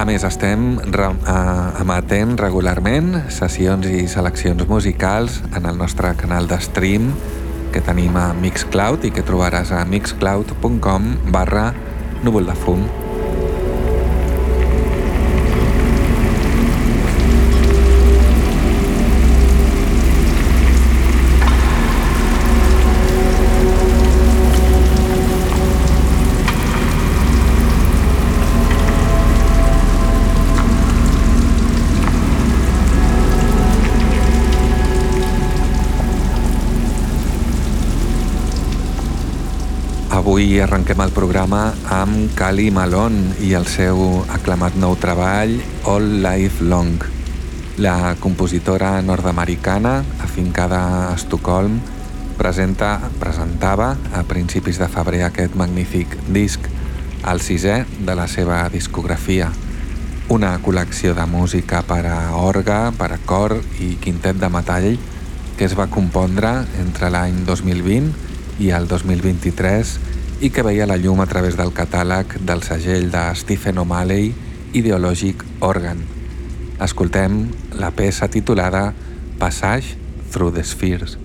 A més, estem re emetent regularment sessions i seleccions musicals en el nostre canal de stream que tenim a Mixcloud i que trobaràs a mixcloud.com barra núvol de fum. Avui arrenquem el programa amb Cali Malone i el seu aclamat nou treball All Life Long. La compositora nord-americana, afincada a Estocolm, presenta, presentava a principis de febrer aquest magnífic disc, el sisè de la seva discografia. Una col·lecció de música per a orga, per a cor i quintet de metall que es va compondre entre l'any 2020 i el 2023 i que veia la llum a través del catàleg del segell de Stephen O'Malley Ideologic Organ. Escoltem la peça titulada Passage Through the Spheres.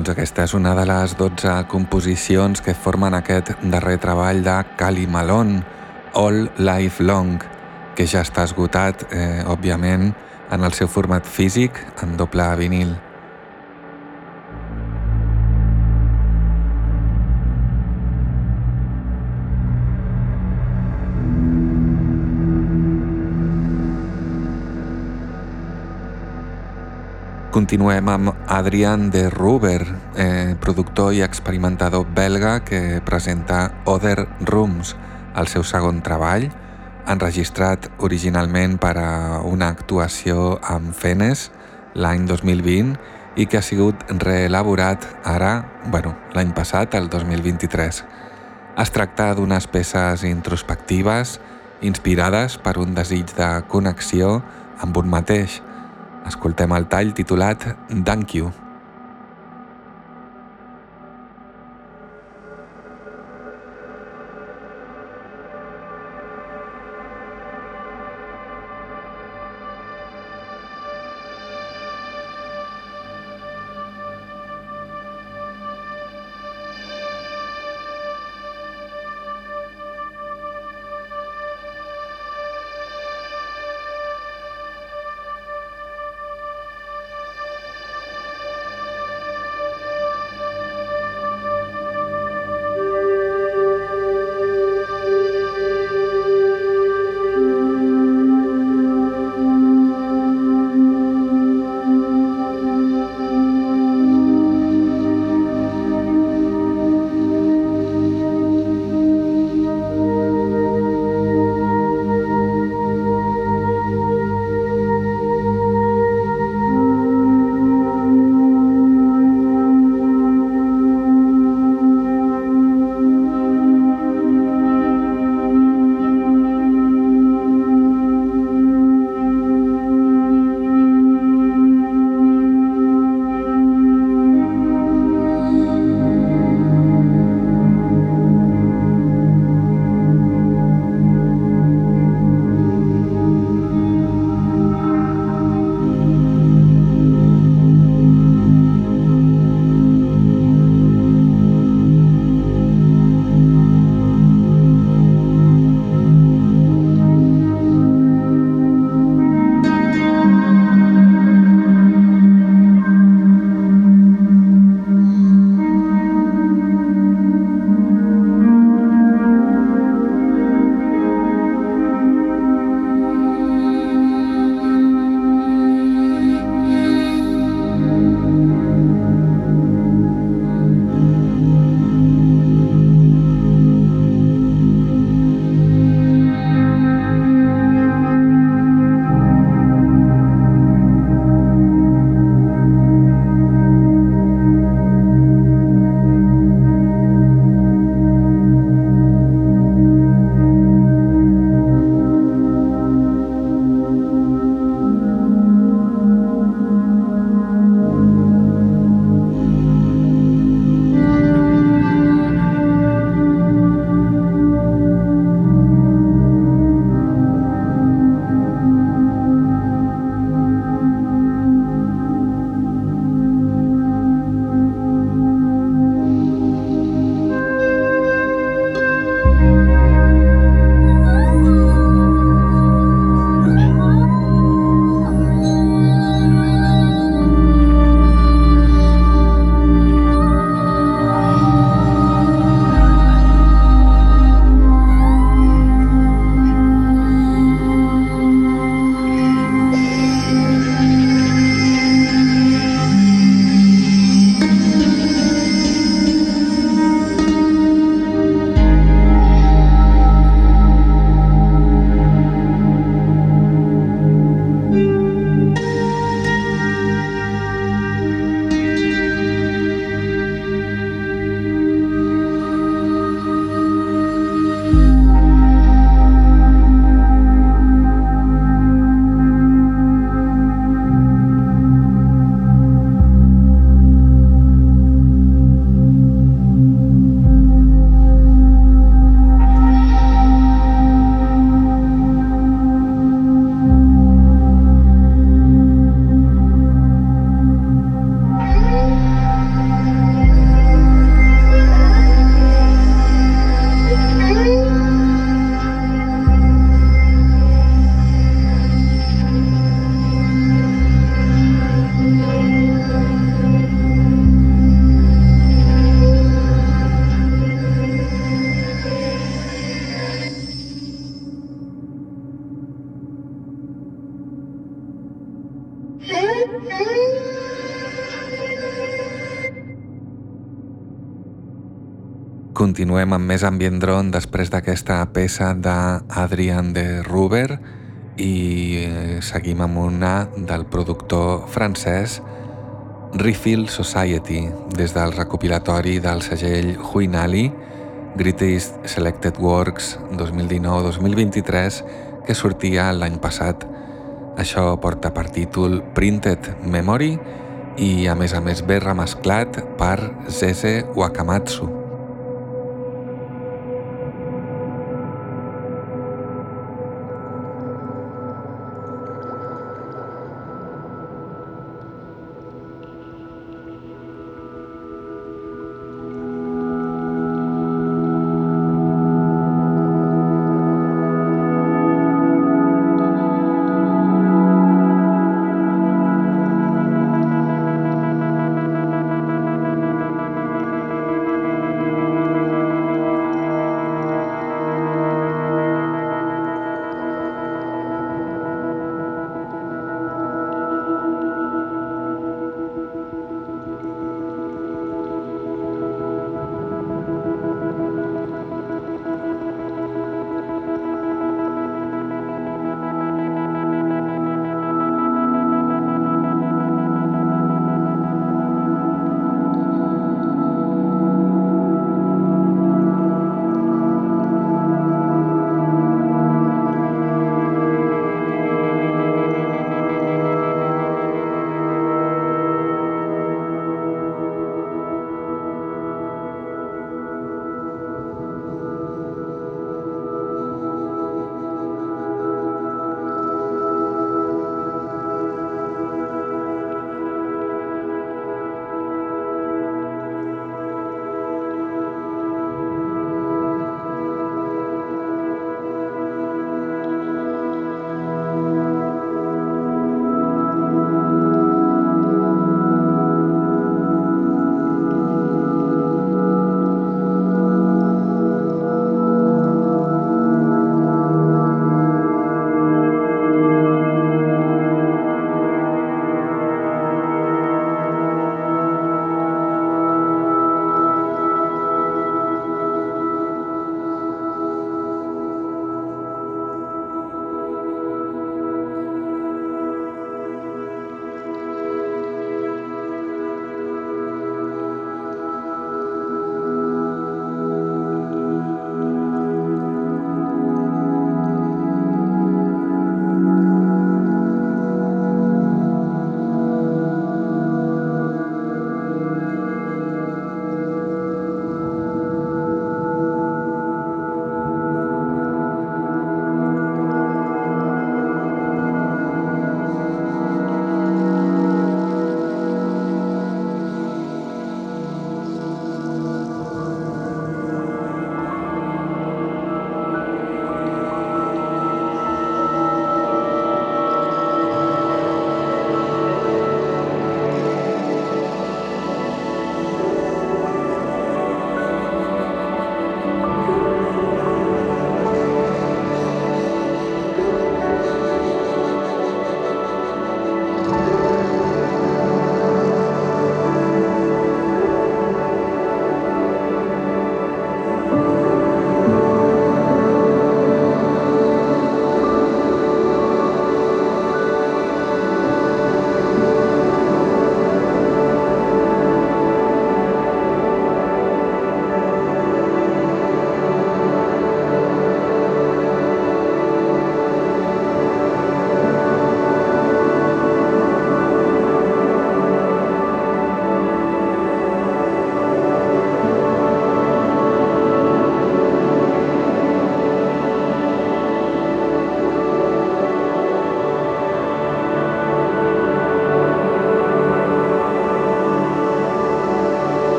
Doncs aquesta és una de les 12 composicions que formen aquest darrer treball de Cali Malone, All Life Long, que ja està esgotat, eh, òbviament, en el seu format físic en doble vinil. Continuem amb Adrian de Ruber, eh, productor i experimentador belga que presenta Other Rooms, el seu segon treball, enregistrat originalment per a una actuació amb Fenes l'any 2020 i que ha sigut reelaborat ara, bueno, l'any passat, el 2023. Es tracta d'unes peces introspectives inspirades per un desig de connexió amb un mateix, Escoltem el tall titulat Thank You. Continuem amb més ambient drone després d'aquesta peça d'Adrian de Ruber i eh, seguim amb una del productor francès Refill Society des del recopilatori del segell Huinali Greatest Selected Works 2019-2023 que sortia l'any passat. Això porta per títol Printed Memory i a més a més ve remesclat per Zeze Wakamatsu.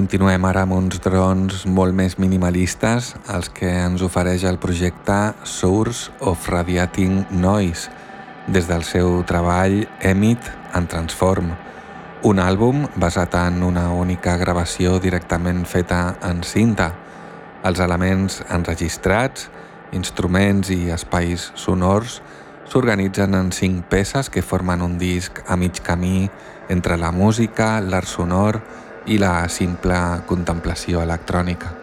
Continuem ara amb uns drons molt més minimalistes, els que ens ofereix el projecte Source of Radiating Noise, des del seu treball Emit and Transform, un àlbum basat en una única gravació directament feta en cinta. Els elements enregistrats, instruments i espais sonors s'organitzen en cinc peces que formen un disc a mig camí entre la música, l'art sonor la simple contemplació electrònica.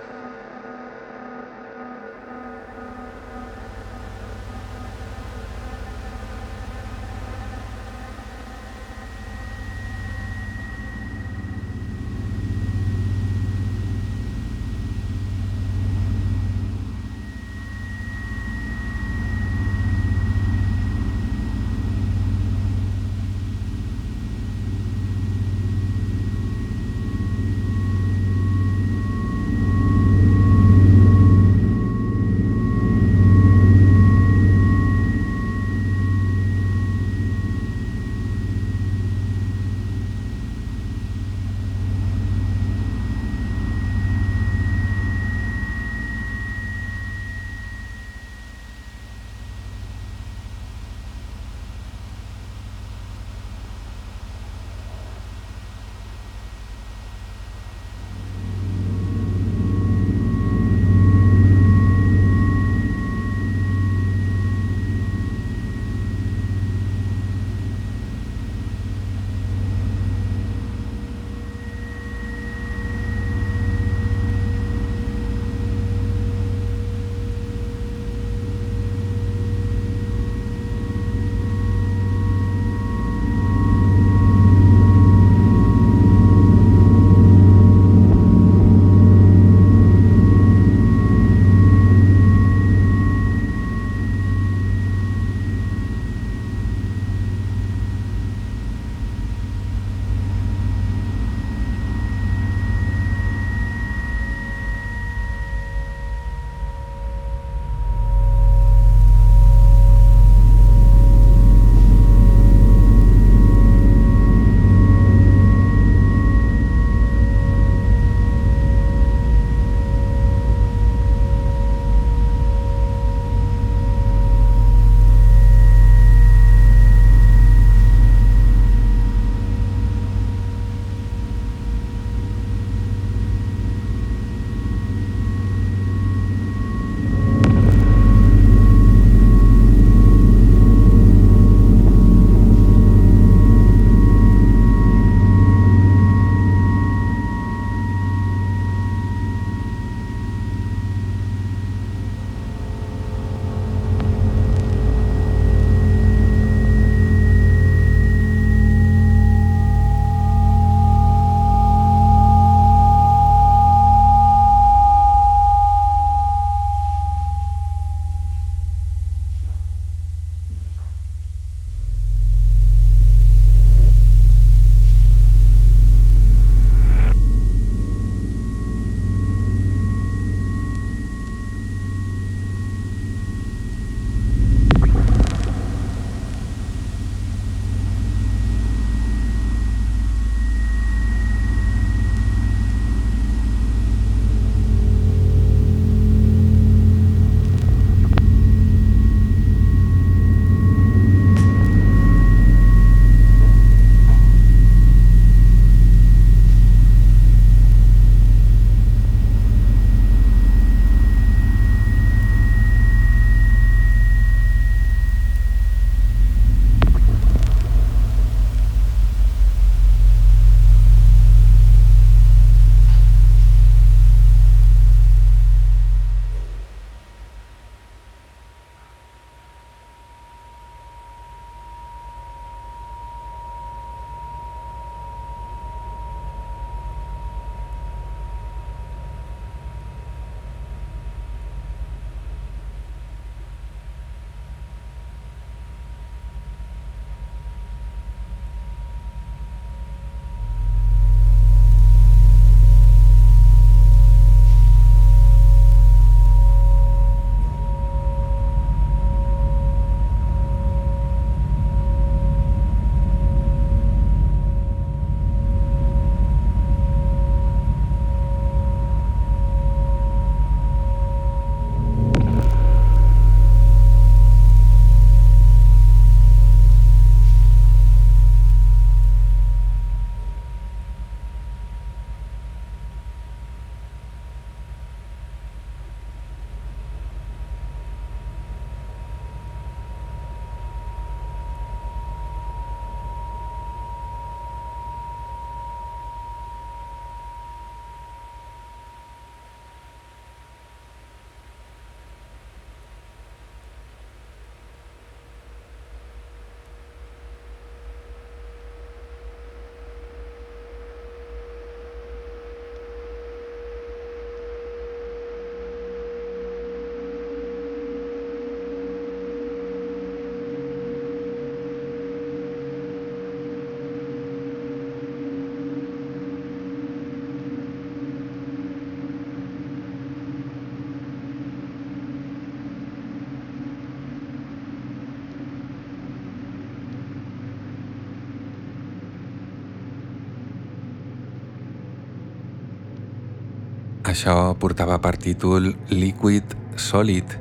Això portava per títol Liquid Solid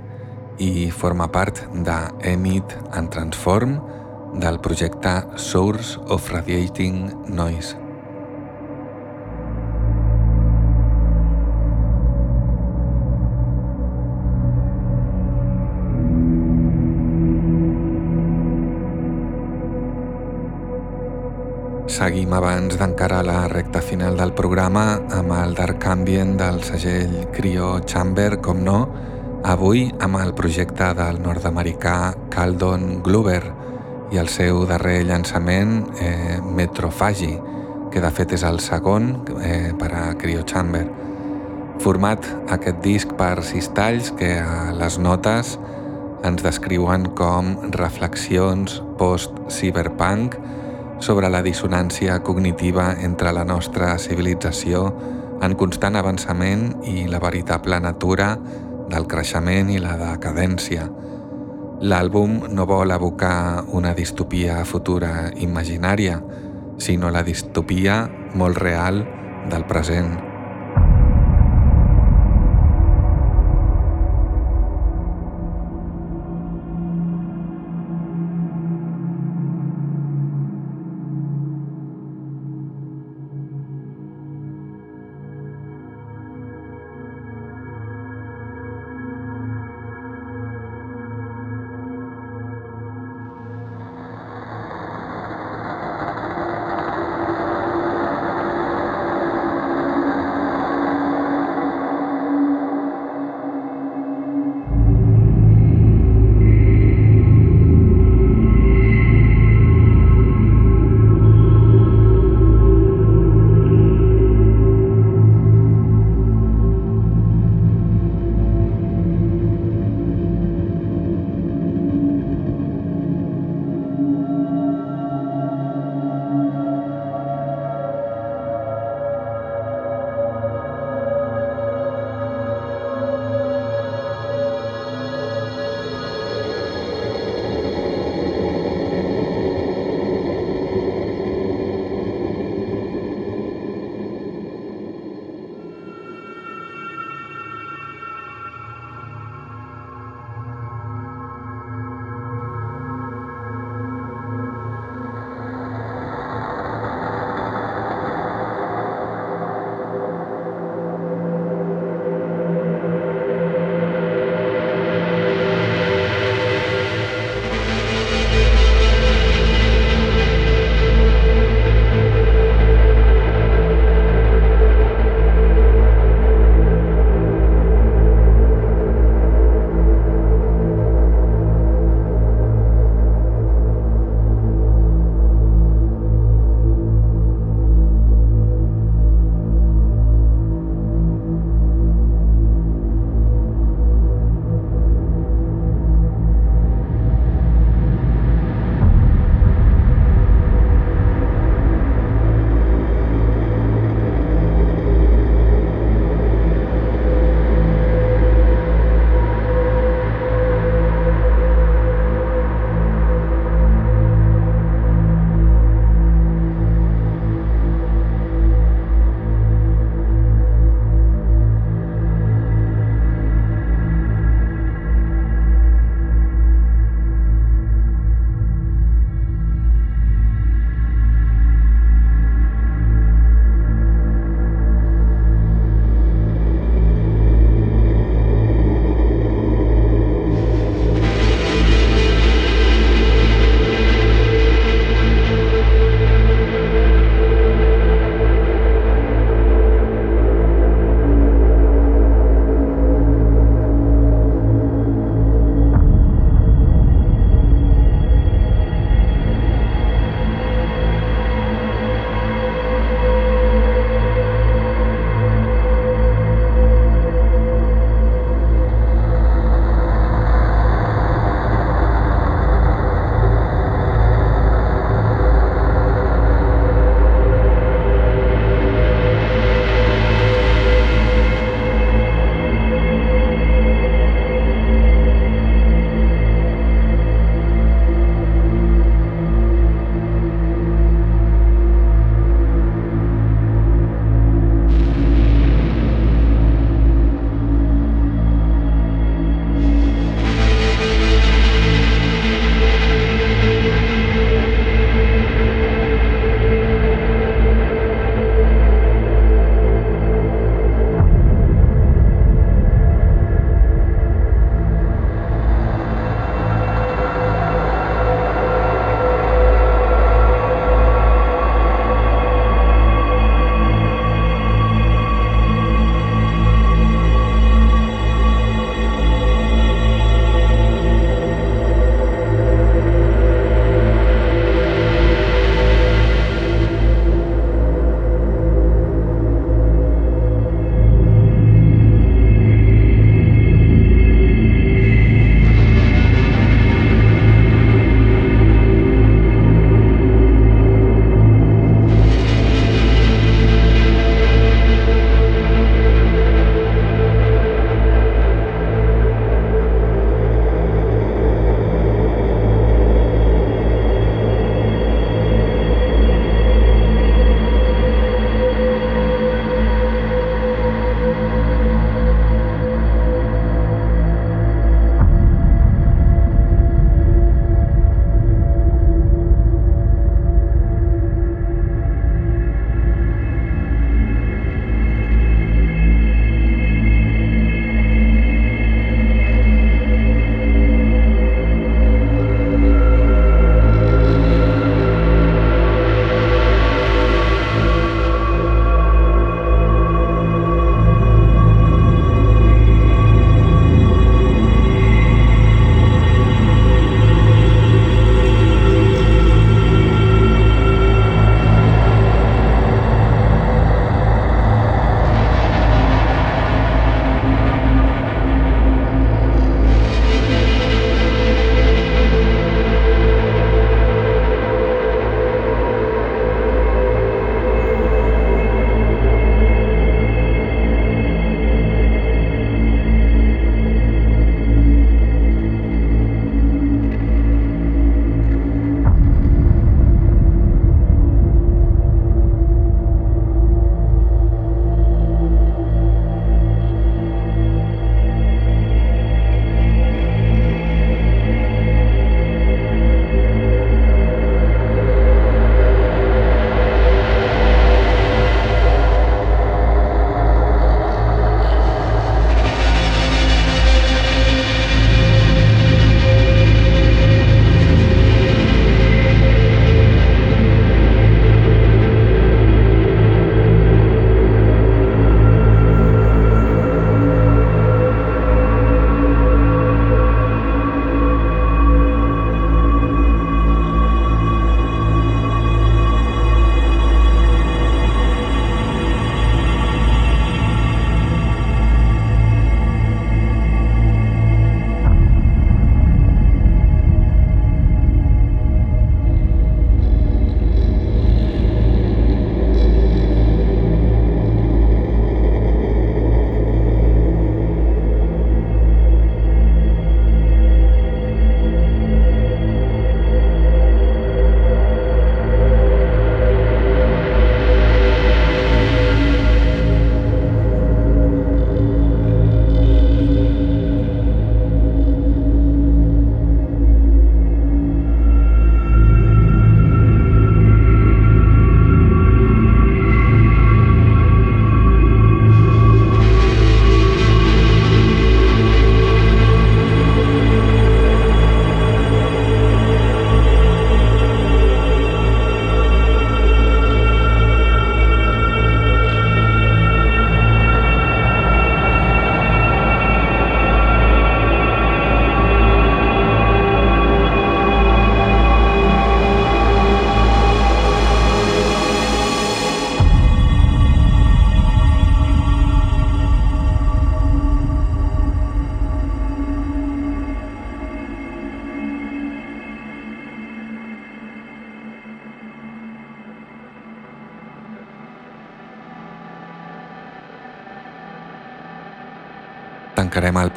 i forma part de Emit and Transform del projecte Source of Radiating Noise. Seguim abans d'encarar la recta final del programa amb el Dark Ambient del segell Cryo Chamber, com no, avui amb el projecte del nord-americà Caldon Glover i el seu darrer llançament eh, Metrofagi, que de fet és el segon eh, per a Cryo Chamber. Format aquest disc per sis talls que a les notes ens descriuen com reflexions post-cyberpunk sobre la dissonància cognitiva entre la nostra civilització en constant avançament i la veritable natura del creixement i la decadència. L'àlbum no vol evocar una distopia futura imaginària, sinó la distopia molt real del present.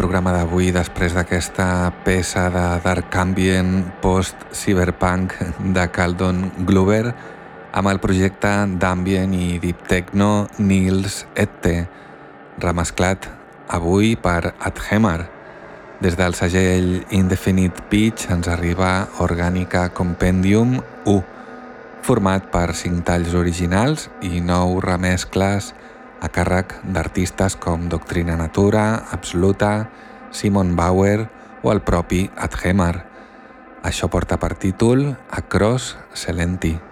Programa d'avui després d'aquesta peça de Dark Ambient post-cyberpunk de Caldon Glover amb el projecte d'ambient i deep techno Nils Ette, remesclat avui per Adhemar. Des del segell Indefinite Pitch ens arriba Orgànica Compendium 1, format per cinc talls originals i nou remescles a càrrec d'artistes com Doctrina Natura, Absoluta, Simon Bauer o el propi Adhemar. Això porta per títol Across Selenti.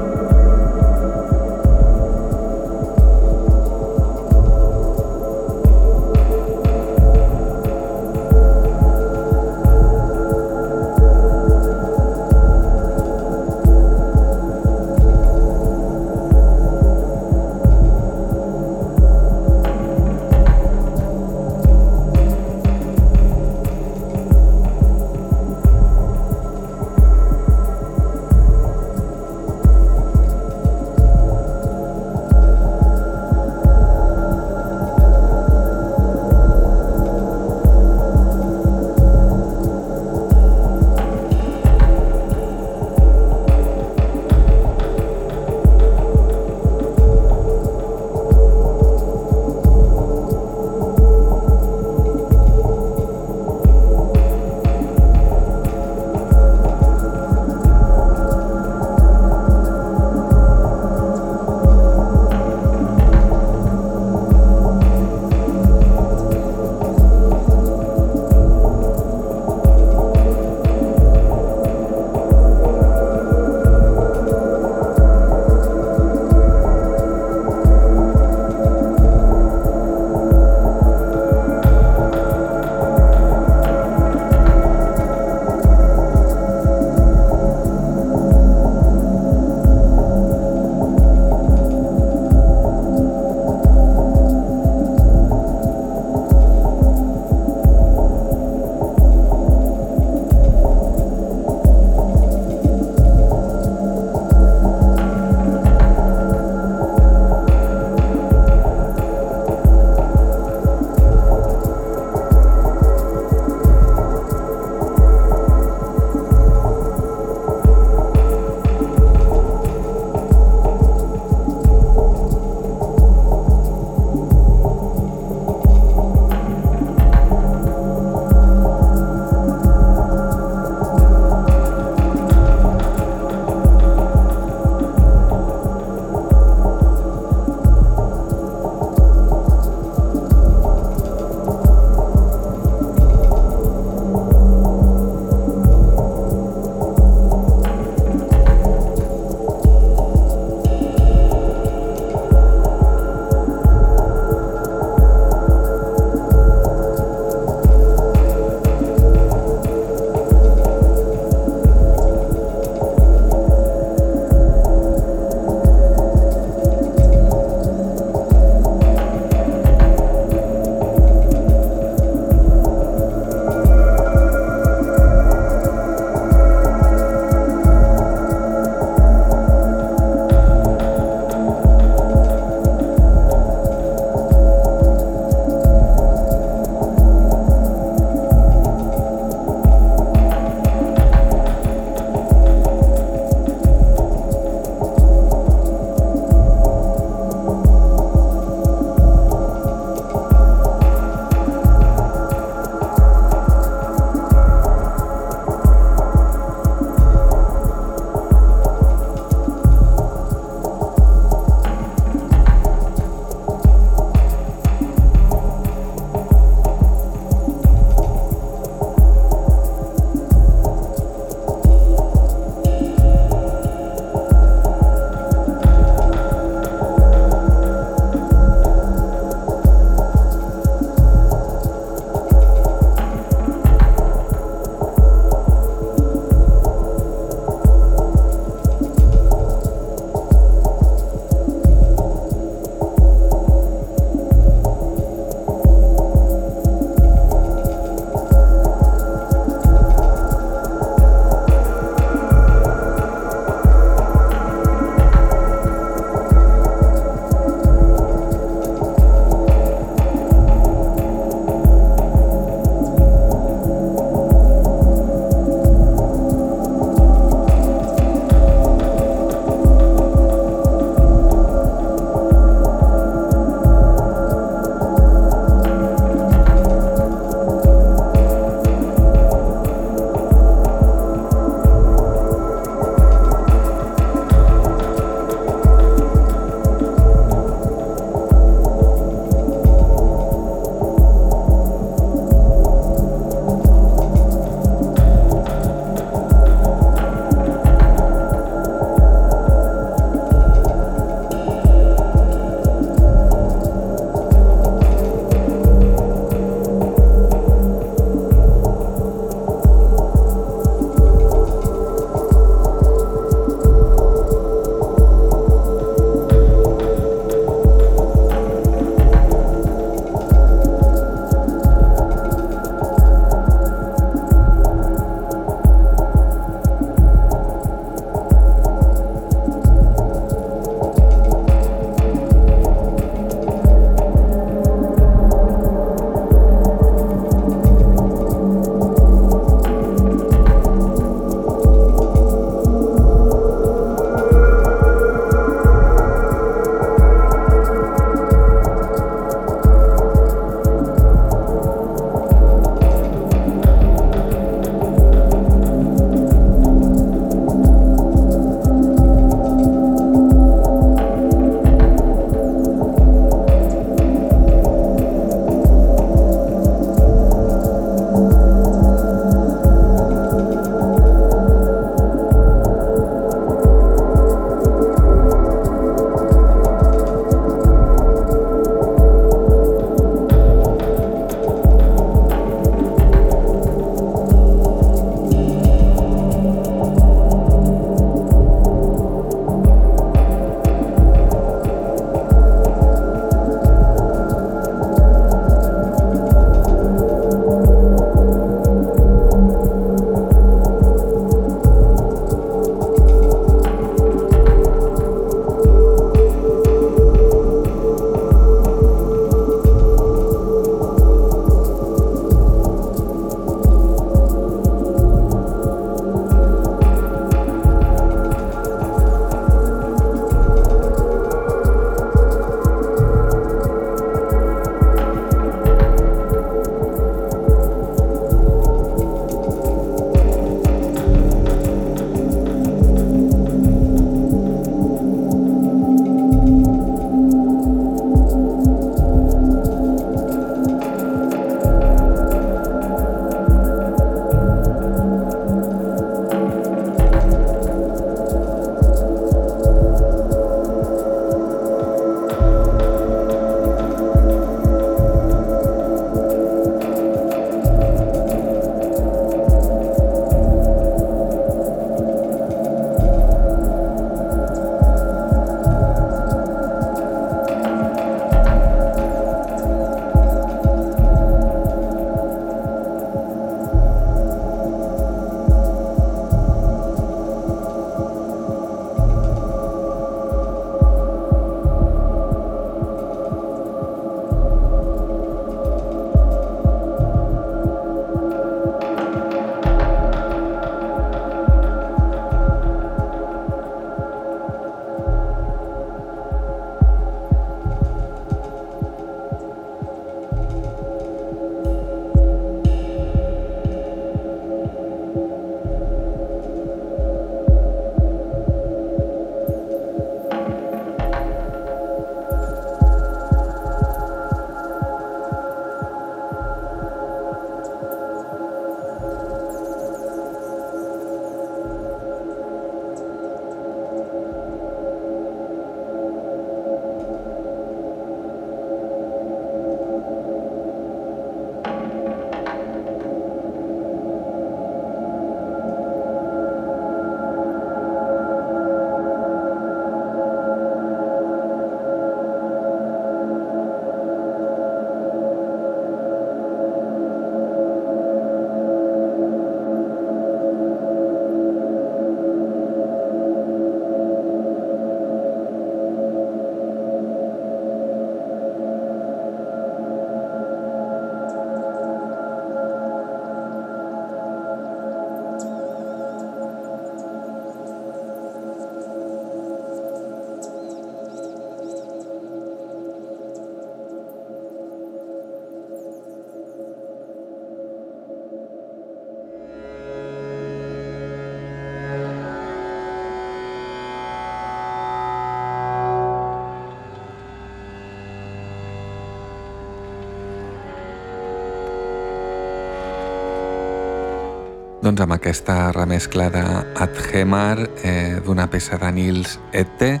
Doncs amb aquesta remescla de Adhemar eh, d'una peça de Nils Ette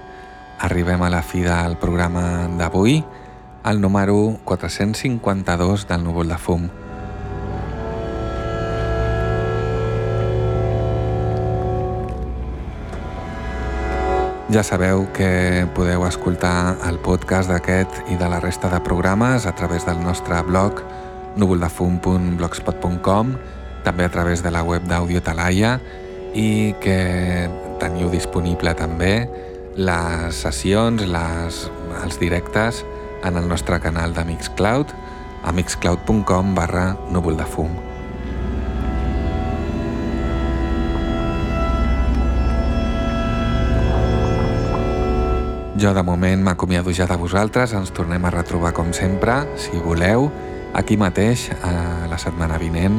arribem a la fi del programa d'avui, el número 452 del núvol de fum. Ja sabeu que podeu escoltar el podcast d'aquest i de la resta de programes a través del nostre blog núvoldefum.blogspot.com també a través de la web d'Audio Talaia i que teniu disponible també les sessions, les, els directes en el nostre canal de Mixcloud a mixcloud.com barra núvoldefum. Jo de moment m'acomiado ja de vosaltres, ens tornem a retrobar com sempre, si voleu, aquí mateix, a la setmana vinent,